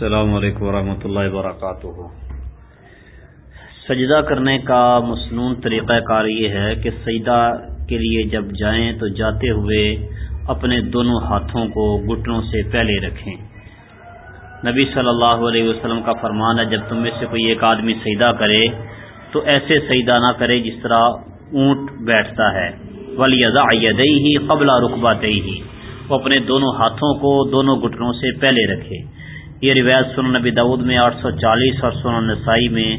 السلام علیکم ورحمۃ اللہ وبرکاتہ۔ سجدہ کرنے کا مصنون طریقہ کار یہ ہے کہ سجدہ کے لیے جب جائیں تو جاتے ہوئے اپنے دونوں ہاتھوں کو گٹنوں سے پہلے رکھیں۔ نبی صلی اللہ علیہ وسلم کا فرمان ہے، جب تم میں سے کوئی ایک آدمی سجدہ کرے تو ایسے سجدہ نہ کرے جس طرح اونٹ بیٹھتا ہے۔ ولی ہی قبلہ رقبہ ہی وہ اپنے دونوں ہاتھوں کو دونوں گٹنوں سے پہلے رکھے۔ یہ روایت سن نبی دعود میں آٹھ سو چالیس اور سن نسائی میں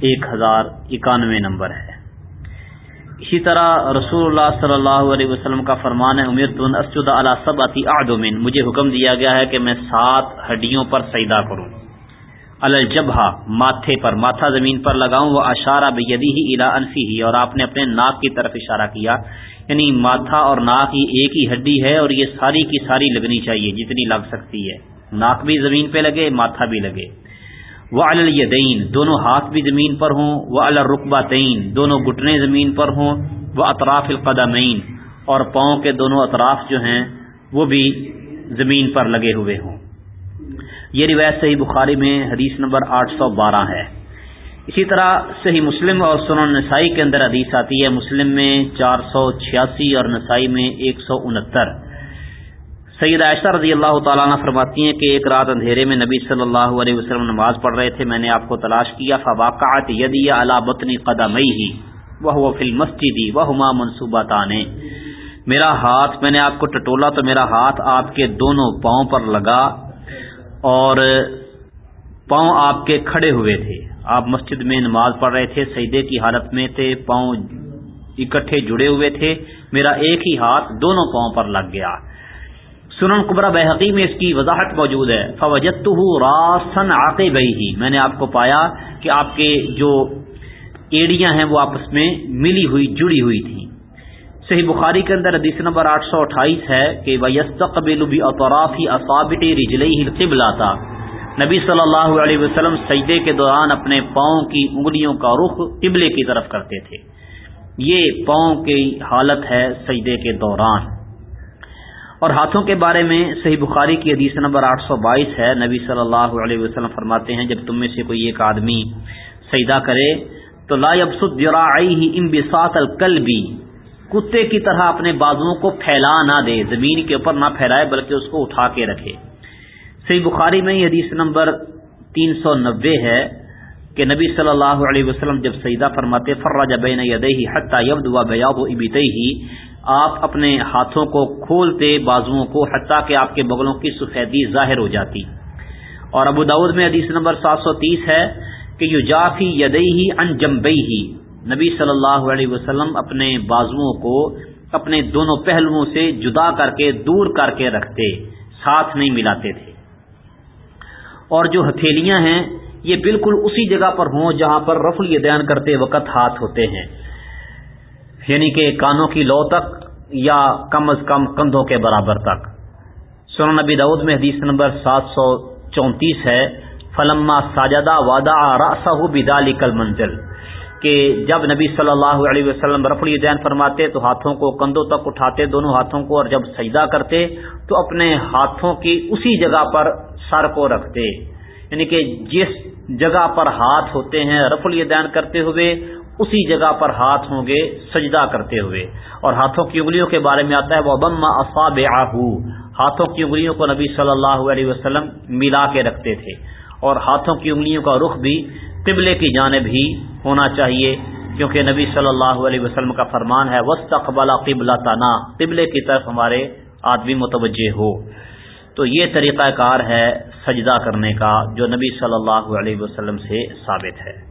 ایک ہزار اکانوے نمبر ہے۔ اسی طرح رسول اللہ صلی اللہ علیہ وسلم کا فرمان ہے، امیر تن اسجد علی سب آدمن مجھے حکم دیا گیا ہے کہ میں سات ہڈیوں پر سیدا کروں۔ الجبہ ماتھے پر، ماتھا زمین پر لگاؤں، وہ اشارہ بیدی ہی الا انفی ہی اور آپ نے اپنے ناک کی طرف اشارہ کیا۔ یعنی ماتھا اور ناک ہی ایک ہی ہڈی ہے، اور یہ ساری کی ساری لگنی چاہیے، جتنی لگ سکتی ہے۔ ناک بھی زمین پہ لگے، ماتھا بھی لگے۔ وہ الدین دونوں ہاتھ بھی زمین پر ہوں۔ وہ الرقبہ تعین دونوں گٹنے زمین پر ہوں۔ وہ اطراف القدمین اور پاؤں کے دونوں اطراف جو ہیں، وہ بھی زمین پر لگے ہوئے ہوں۔ یہ روایت صحیح بخاری میں حدیث نمبر آٹھ سو بارہ ہے۔ اسی طرح صحیح مسلم اور سنن نسائی کے اندر حدیث آتی ہے، مسلم میں چار سو چھیاسی اور نسائی میں ایک سو انہتر۔ سید عائشہ رضی اللہ تعالیٰ عنہ فرماتی ہیں کہ ایک رات اندھیرے میں نبی صلی اللہ علیہ وسلم نماز پڑھ رہے تھے، میں نے آپ کو تلاش کیا فواقعات یدی علی بطنی قدمئی ہی وہ فل مسجدی وہ منصوبہ تانے میرا ہاتھ، میں نے آپ کو ٹٹولا تو میرا ہاتھ آپ کے دونوں پاؤں پر لگا اور پاؤں آپ کے کھڑے ہوئے تھے۔ آپ مسجد میں نماز پڑھ رہے تھے سیدے کی حالت میں تھے، پاؤں اکٹھے جڑے ہوئے تھے، میرا ایک ہی ہاتھ دونوں پاؤں پر لگ گیا۔ سنن قبرا بحقی میں اس کی وضاحت موجود ہے۔ فوجت راسن آتے بئی ہی میں نے آپ کو پایا کہ آپ کے جو ایڑیاں ہیں وہ آپس میں ملی ہوئی، جڑی ہوئی تھیں۔ صحیح بخاری کے اندر حدیث نمبر آٹھ سو اٹھائیس ہے کہ ویستقبل اطرافی اصابٹ رجلئی قبلہ تھا نبی صلی اللہ علیہ وسلم سجدے کے دوران اپنے پاؤں کی انگلیوں کا رخ قبلے کی طرف کرتے تھے۔ یہ پاؤں کی حالت ہے سجدے کے دوران۔ اور ہاتھوں کے بارے میں صحیح بخاری کی حدیث نمبر آٹھ سو بائیس ہے۔ نبی صلی اللہ علیہ وسلم فرماتے ہیں، جب تم میں سے کوئی ایک آدمی سیدا کرے تو لا امبساط القلبی کتے کی طرح اپنے بازوؤں کو پھیلا نہ دے، زمین کے اوپر نہ پھیلائے، بلکہ اس کو اٹھا کے رکھے۔ صحیح بخاری میں یہ حدیث نمبر تین سو نبے ہے کہ نبی صلی اللہ علیہ وسلم جب سیدہ فرماتے فرا بین یدئی حتیٰ یبد و بیاب آپ اپنے ہاتھوں کو کھولتے بازوؤں کو، حتیٰ کہ آپ کے بغلوں کی سفیدی ظاہر ہو جاتی۔ اور ابو داود میں حدیث نمبر سات سو تیس ہے کہ یو جافی یدئی ہی ان جمبئی ہی نبی صلی اللہ علیہ وسلم اپنے بازوؤں کو اپنے دونوں پہلوؤں سے جدا کر کے، دور کر کے رکھتے، ساتھ نہیں ملاتے تھے۔ اور جو ہتھیلیاں ہیں، یہ بالکل اسی جگہ پر ہوں جہاں پر رفل یدین کرتے وقت ہاتھ ہوتے ہیں۔ یعنی کہ کانوں کی لو تک یا کم از کم کندھوں کے برابر تک۔ سن نبی دعود میں حدیث نمبر سات سو چونتیس ہے، فلما ساجدہ وادہ راسا بدالی کل منزل کہ جب نبی صلی اللہ علیہ وسلم رف الدین فرماتے تو ہاتھوں کو کندھوں تک اٹھاتے، دونوں ہاتھوں کو اور جب سجدہ کرتے تو اپنے ہاتھوں کی اسی جگہ پر سر کو رکھتے۔ یعنی کہ جس جگہ پر ہاتھ ہوتے ہیں رف الدین کرتے ہوئے اسی جگہ پر ہاتھ ہوں گے سجدہ کرتے ہوئے۔ اور ہاتھوں کی انگلیوں کے بارے میں آتا ہے وہ بم افاب ہاتھوں کی انگلیوں کو نبی صلی اللہ علیہ وسلم ملا کے رکھتے تھے۔ اور ہاتھوں کی انگلیوں کا رخ بھی قبلے کی جانب ہی ہونا چاہیے، کیونکہ نبی صلی اللہ علیہ وسلم کا فرمان ہے وسط قبلا قبلہ تانا قبلے کی طرف ہمارے آدمی متوجہ ہو۔ تو یہ طریقہ کار ہے سجدہ کرنے کا، جو نبی صلی اللہ علیہ وسلم سے ثابت ہے۔